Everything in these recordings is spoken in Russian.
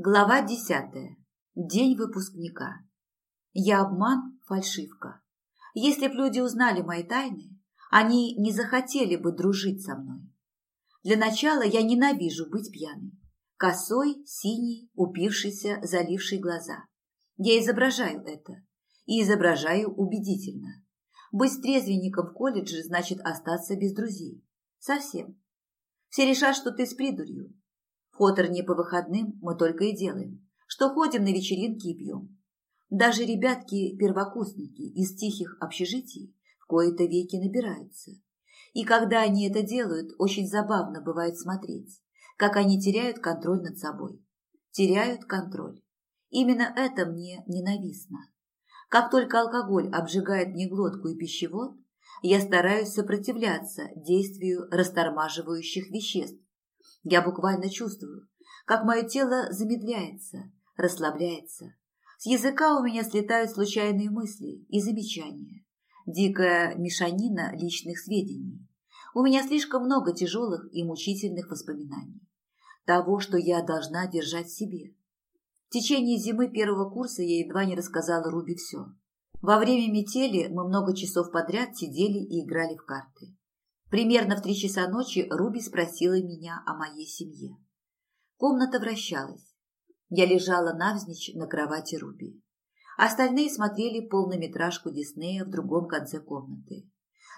Глава десятая. День выпускника. Я обман, фальшивка. Если б люди узнали мои тайны, они не захотели бы дружить со мной. Для начала я ненавижу быть пьяной. Косой, синий, упившийся, заливший глаза. Я изображаю это. И изображаю убедительно. Быть трезвенником в колледже значит остаться без друзей. Совсем. Все решат, что ты с придурью, Хоторни по выходным мы только и делаем, что ходим на вечеринки и пьем. Даже ребятки-первокурсники из тихих общежитий в кои-то веки набираются. И когда они это делают, очень забавно бывает смотреть, как они теряют контроль над собой. Теряют контроль. Именно это мне ненавистно. Как только алкоголь обжигает мне глотку и пищевод, я стараюсь сопротивляться действию растормаживающих веществ, я буквально чувствую, как мое тело замедляется, расслабляется. С языка у меня слетают случайные мысли и замечания. Дикая мешанина личных сведений. У меня слишком много тяжелых и мучительных воспоминаний. Того, что я должна держать в себе. В течение зимы первого курса я едва не рассказала Руби все. Во время метели мы много часов подряд сидели и играли в карты. Примерно в три часа ночи Руби спросила меня о моей семье. Комната вращалась. Я лежала навзничь на кровати Руби. Остальные смотрели полнометражку Диснея в другом конце комнаты.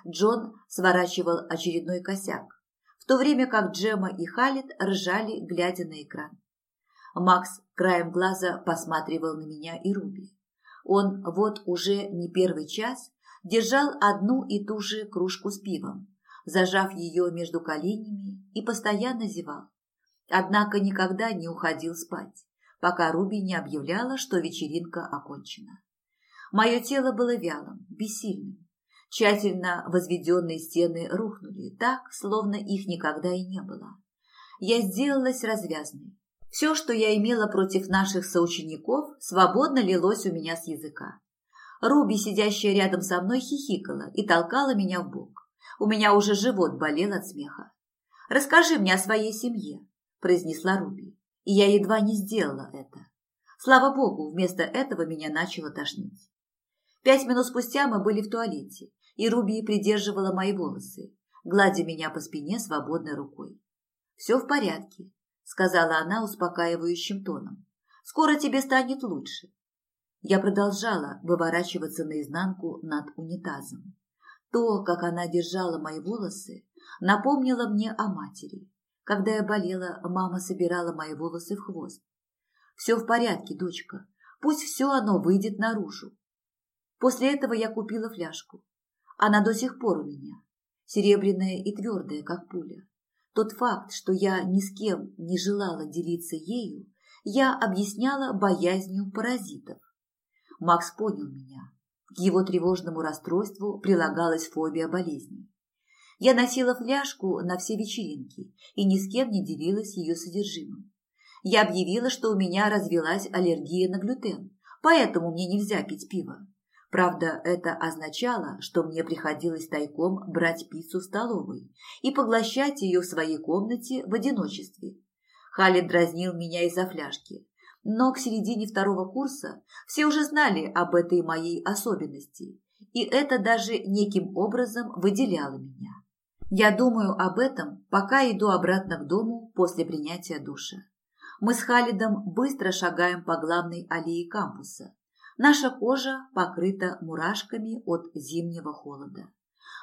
Джон сворачивал очередной косяк, в то время как Джема и Халит ржали, глядя на экран. Макс краем глаза посматривал на меня и Руби. Он вот уже не первый час держал одну и ту же кружку с пивом, зажав ее между коленями и постоянно зевал. Однако никогда не уходил спать, пока Руби не объявляла, что вечеринка окончена. Мое тело было вялым, бессильным. Тщательно возведенные стены рухнули так, словно их никогда и не было. Я сделалась развязной. Все, что я имела против наших соучеников, свободно лилось у меня с языка. Руби, сидящая рядом со мной, хихикала и толкала меня в бок. У меня уже живот болел от смеха. «Расскажи мне о своей семье», – произнесла Руби. И я едва не сделала это. Слава богу, вместо этого меня начало тошнить. Пять минут спустя мы были в туалете, и Руби придерживала мои волосы, гладя меня по спине свободной рукой. «Все в порядке», – сказала она успокаивающим тоном. «Скоро тебе станет лучше». Я продолжала выворачиваться наизнанку над унитазом. То, как она держала мои волосы, напомнило мне о матери. Когда я болела, мама собирала мои волосы в хвост. «Все в порядке, дочка. Пусть все оно выйдет наружу». После этого я купила фляжку. Она до сих пор у меня. Серебряная и твердая, как пуля. Тот факт, что я ни с кем не желала делиться ею, я объясняла боязнью паразитов. Макс понял меня к его тревожному расстройству прилагалась фобия болезни. Я носила фляжку на все вечеринки и ни с кем не делилась ее содержимым. Я объявила, что у меня развелась аллергия на глютен, поэтому мне нельзя пить пиво. Правда, это означало, что мне приходилось тайком брать пиццу в столовой и поглощать ее в своей комнате в одиночестве. Халид дразнил меня из-за фляжки, но к середине второго курса все уже знали об этой моей особенности, и это даже неким образом выделяло меня. Я думаю об этом, пока иду обратно к дому после принятия душа. Мы с Халидом быстро шагаем по главной аллее кампуса. Наша кожа покрыта мурашками от зимнего холода.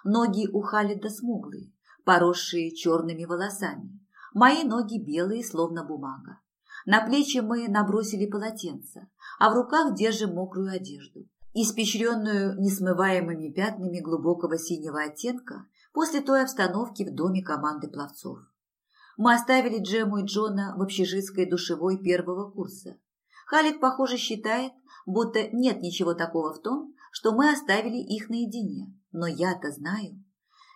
Ноги у Халида смуглые, поросшие черными волосами. Мои ноги белые, словно бумага. На плечи мы набросили полотенце, а в руках держим мокрую одежду, испещренную несмываемыми пятнами глубокого синего оттенка после той обстановки в доме команды пловцов. Мы оставили Джему и Джона в общежитской душевой первого курса. Халид, похоже, считает, будто нет ничего такого в том, что мы оставили их наедине. Но я-то знаю.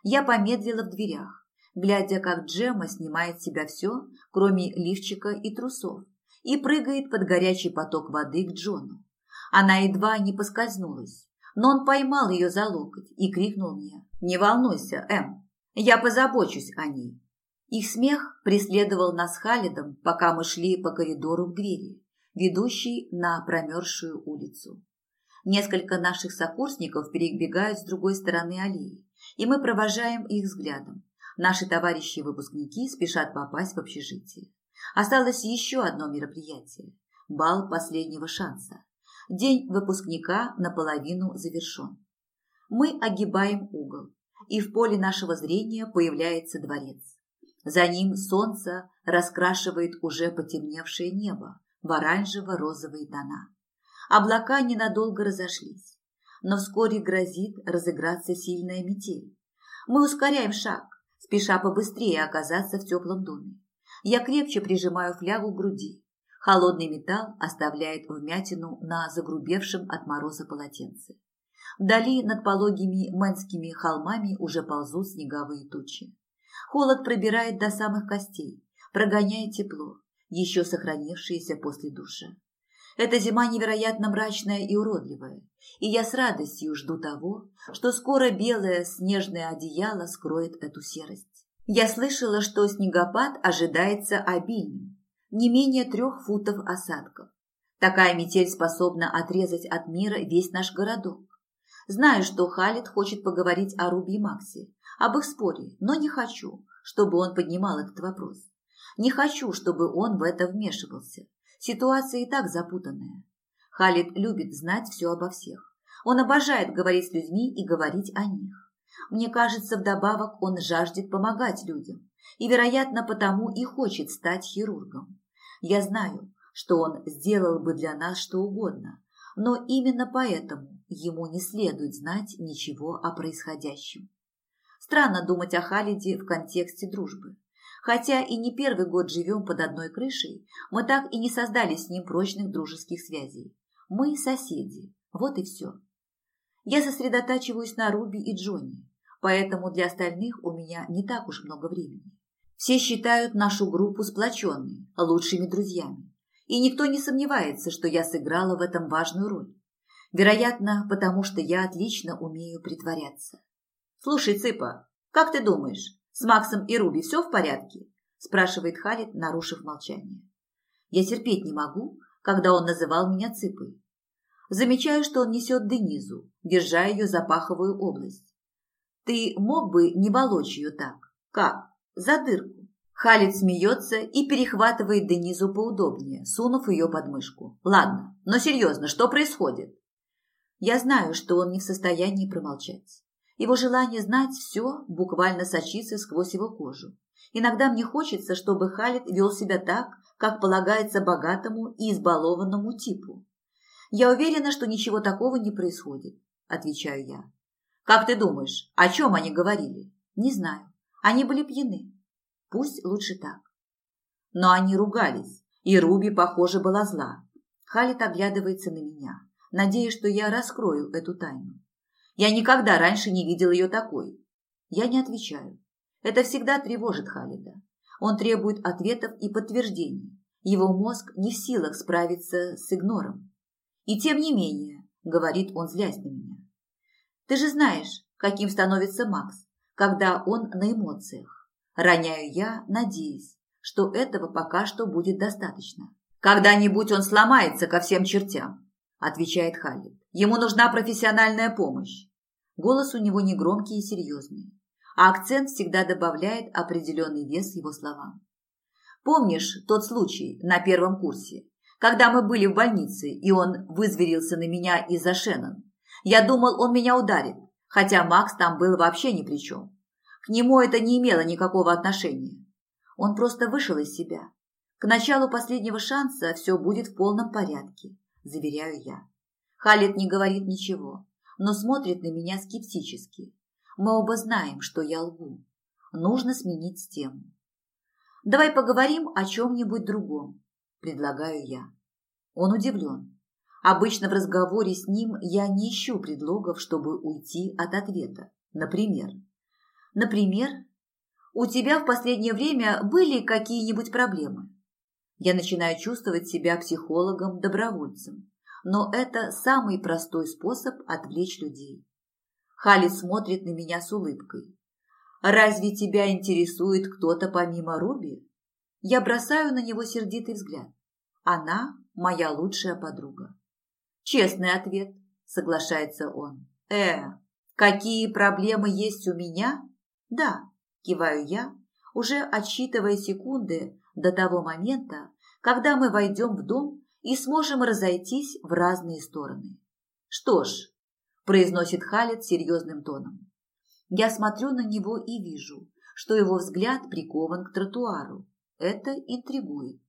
Я помедлила в дверях глядя, как Джема снимает с себя все, кроме лифчика и трусов, и прыгает под горячий поток воды к Джону. Она едва не поскользнулась, но он поймал ее за локоть и крикнул мне «Не волнуйся, Эм, я позабочусь о ней». Их смех преследовал нас Халидом, пока мы шли по коридору к двери, ведущей на промерзшую улицу. Несколько наших сокурсников перебегают с другой стороны аллеи, и мы провожаем их взглядом. Наши товарищи-выпускники спешат попасть в общежитие. Осталось еще одно мероприятие – бал последнего шанса. День выпускника наполовину завершен. Мы огибаем угол, и в поле нашего зрения появляется дворец. За ним солнце раскрашивает уже потемневшее небо в оранжево-розовые тона. Облака ненадолго разошлись, но вскоре грозит разыграться сильная метель. Мы ускоряем шаг, спеша побыстрее оказаться в теплом доме. Я крепче прижимаю флягу к груди. Холодный металл оставляет вмятину на загрубевшем от мороза полотенце. Вдали над пологими мэнскими холмами уже ползут снеговые тучи. Холод пробирает до самых костей, прогоняет тепло, еще сохранившееся после душа. Эта зима невероятно мрачная и уродливая, и я с радостью жду того, что скоро белое снежное одеяло скроет эту серость. Я слышала, что снегопад ожидается обильным, не менее трех футов осадков. Такая метель способна отрезать от мира весь наш городок. Знаю, что Халид хочет поговорить о Руби и Максе, об их споре, но не хочу, чтобы он поднимал этот вопрос. Не хочу, чтобы он в это вмешивался. Ситуация и так запутанная. Халид любит знать все обо всех. Он обожает говорить с людьми и говорить о них. Мне кажется, вдобавок он жаждет помогать людям и, вероятно, потому и хочет стать хирургом. Я знаю, что он сделал бы для нас что угодно, но именно поэтому ему не следует знать ничего о происходящем. Странно думать о Халиде в контексте дружбы. Хотя и не первый год живем под одной крышей, мы так и не создали с ним прочных дружеских связей. Мы соседи, вот и все. Я сосредотачиваюсь на Руби и Джонни, поэтому для остальных у меня не так уж много времени. Все считают нашу группу сплоченной, лучшими друзьями, и никто не сомневается, что я сыграла в этом важную роль. Вероятно, потому что я отлично умею притворяться. «Слушай, Цыпа, как ты думаешь, с Максом и Руби все в порядке?» спрашивает Халид, нарушив молчание. Я терпеть не могу, когда он называл меня Цыпой. Замечаю, что он несет Денизу, держа ее за паховую область. Ты мог бы не волочь ее так? Как? За дырку. Халид смеется и перехватывает Денизу поудобнее, сунув ее под мышку. Ладно, но серьезно, что происходит? Я знаю, что он не в состоянии промолчать. Его желание знать все буквально сочится сквозь его кожу. Иногда мне хочется, чтобы Халид вел себя так, как полагается богатому и избалованному типу. Я уверена, что ничего такого не происходит, отвечаю я. Как ты думаешь, о чем они говорили? Не знаю. Они были пьяны. Пусть лучше так. Но они ругались, и Руби, похоже, была зла. Халит оглядывается на меня, надеясь, что я раскрою эту тайну. Я никогда раньше не видел ее такой. Я не отвечаю. Это всегда тревожит Халида. Он требует ответов и подтверждений. Его мозг не в силах справиться с игнором. И тем не менее, говорит он, злясь на меня. Ты же знаешь, каким становится Макс, когда он на эмоциях. Роняю я, надеясь, что этого пока что будет достаточно. Когда-нибудь он сломается ко всем чертям, отвечает Халид. Ему нужна профессиональная помощь. Голос у него негромкий и серьезный, а акцент всегда добавляет определенный вес его словам. Помнишь тот случай на первом курсе, когда мы были в больнице, и он вызверился на меня из-за Шеннон? Я думал, он меня ударит, хотя Макс там был вообще ни при чем. К нему это не имело никакого отношения. Он просто вышел из себя. К началу последнего шанса все будет в полном порядке, заверяю я. Халет не говорит ничего, но смотрит на меня скептически. Мы оба знаем, что я лгу. Нужно сменить тему. Давай поговорим о чем-нибудь другом, предлагаю я. Он удивлен. Обычно в разговоре с ним я не ищу предлогов, чтобы уйти от ответа. Например, например, у тебя в последнее время были какие-нибудь проблемы? Я начинаю чувствовать себя психологом-добровольцем но это самый простой способ отвлечь людей. Халид смотрит на меня с улыбкой. Разве тебя интересует кто-то помимо Руби? Я бросаю на него сердитый взгляд. Она моя лучшая подруга. Честный ответ, соглашается он. Э, какие проблемы есть у меня? Да, киваю я, уже отсчитывая секунды до того момента, когда мы войдем в дом и сможем разойтись в разные стороны. Что ж, произносит Халет серьезным тоном. Я смотрю на него и вижу, что его взгляд прикован к тротуару. Это интригует.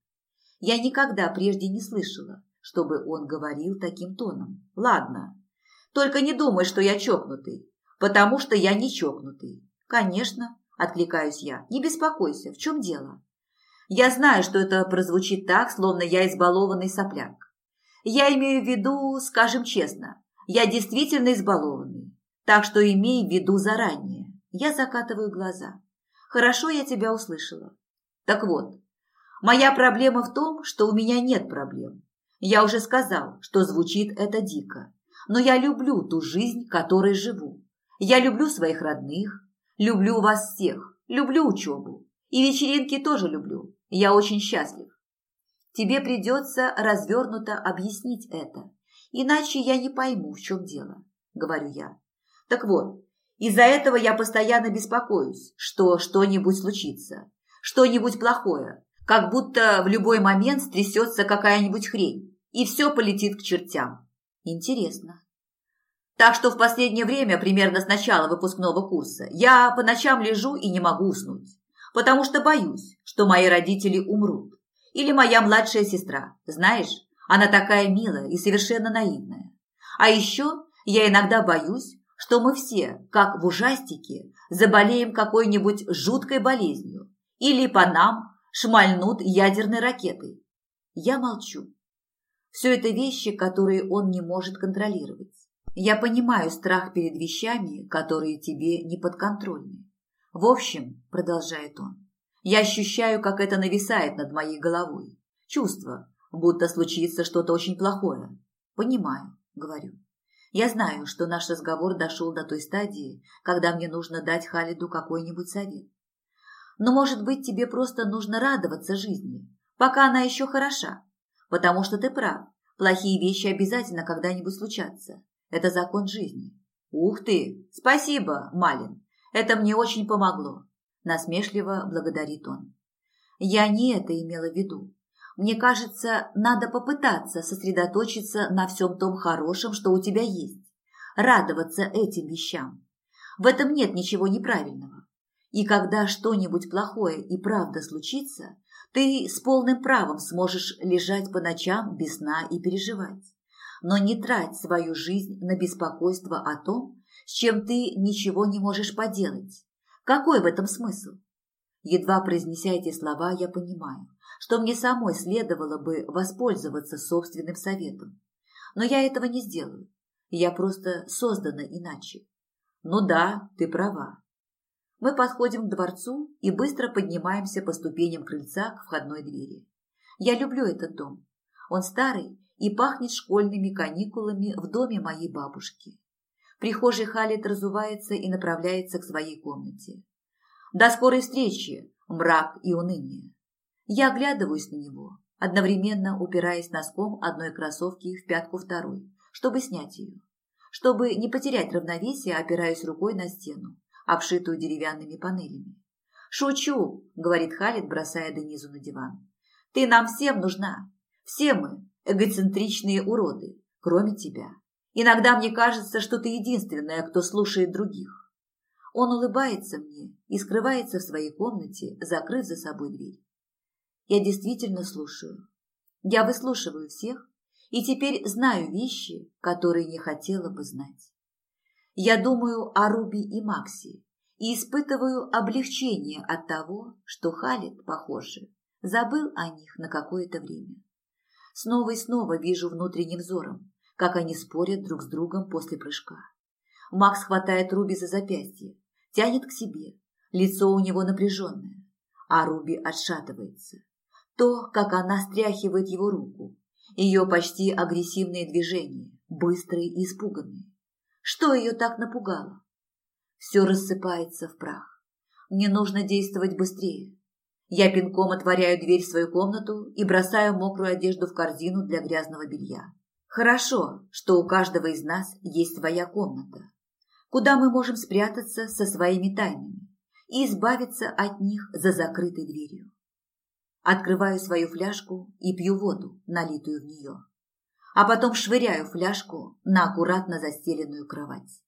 Я никогда прежде не слышала, чтобы он говорил таким тоном. Ладно, только не думай, что я чокнутый, потому что я не чокнутый. Конечно, откликаюсь я, не беспокойся, в чем дело? Я знаю, что это прозвучит так, словно я избалованный сопляк. Я имею в виду, скажем честно, я действительно избалованный, так что имей в виду заранее. Я закатываю глаза. Хорошо, я тебя услышала. Так вот, моя проблема в том, что у меня нет проблем. Я уже сказал, что звучит это дико, но я люблю ту жизнь, которой живу. Я люблю своих родных, люблю вас всех, люблю учебу. И вечеринки тоже люблю. Я очень счастлив. Тебе придется развернуто объяснить это, иначе я не пойму, в чем дело, говорю я. Так вот, из-за этого я постоянно беспокоюсь, что что-нибудь случится, что-нибудь плохое, как будто в любой момент стрясется какая-нибудь хрень, и все полетит к чертям. Интересно. Так что в последнее время, примерно с начала выпускного курса, я по ночам лежу и не могу уснуть, потому что боюсь, что мои родители умрут. Или моя младшая сестра, знаешь, она такая милая и совершенно наивная. А еще я иногда боюсь, что мы все, как в ужастике, заболеем какой-нибудь жуткой болезнью или по нам шмальнут ядерной ракетой. Я молчу. Все это вещи, которые он не может контролировать. Я понимаю страх перед вещами, которые тебе не подконтрольны. В общем, продолжает он, я ощущаю, как это нависает над моей головой. Чувство, будто случится что-то очень плохое. Понимаю, говорю. Я знаю, что наш разговор дошел до той стадии, когда мне нужно дать Халиду какой-нибудь совет. Но, может быть, тебе просто нужно радоваться жизни, пока она еще хороша, потому что ты прав, плохие вещи обязательно когда-нибудь случатся. Это закон жизни. Ух ты! Спасибо, Малин. Это мне очень помогло. Насмешливо благодарит он. Я не это имела в виду. Мне кажется, надо попытаться сосредоточиться на всем том хорошем, что у тебя есть. Радоваться этим вещам. В этом нет ничего неправильного. И когда что-нибудь плохое и правда случится, ты с полным правом сможешь лежать по ночам без сна и переживать. Но не трать свою жизнь на беспокойство о том, с чем ты ничего не можешь поделать. Какой в этом смысл? Едва произнеся эти слова, я понимаю, что мне самой следовало бы воспользоваться собственным советом. Но я этого не сделаю. Я просто создана иначе. Ну да, ты права. Мы подходим к дворцу и быстро поднимаемся по ступеням крыльца к входной двери. Я люблю этот дом. Он старый и пахнет школьными каникулами в доме моей бабушки. Прихожий Халит разувается и направляется к своей комнате. До скорой встречи, мрак и уныние. Я оглядываюсь на него, одновременно упираясь носком одной кроссовки в пятку второй, чтобы снять ее. Чтобы не потерять равновесие, опираюсь рукой на стену, обшитую деревянными панелями. «Шучу», — говорит Халид, бросая Денизу на диван. «Ты нам всем нужна. Все мы эгоцентричные уроды, кроме тебя. Иногда мне кажется, что ты единственная, кто слушает других». Он улыбается мне и скрывается в своей комнате, закрыв за собой дверь. Я действительно слушаю. Я выслушиваю всех и теперь знаю вещи, которые не хотела бы знать. Я думаю о Руби и Макси и испытываю облегчение от того, что Халит, похоже, забыл о них на какое-то время. Снова и снова вижу внутренним взором, как они спорят друг с другом после прыжка. Макс хватает Руби за запястье, тянет к себе, лицо у него напряженное, а Руби отшатывается. То, как она стряхивает его руку, ее почти агрессивные движения, быстрые и испуганные. Что ее так напугало? Все рассыпается в прах. Мне нужно действовать быстрее. Я пинком отворяю дверь в свою комнату и бросаю мокрую одежду в корзину для грязного белья. Хорошо, что у каждого из нас есть своя комната, куда мы можем спрятаться со своими тайнами и избавиться от них за закрытой дверью. Открываю свою фляжку и пью воду, налитую в нее, а потом швыряю фляжку на аккуратно застеленную кровать.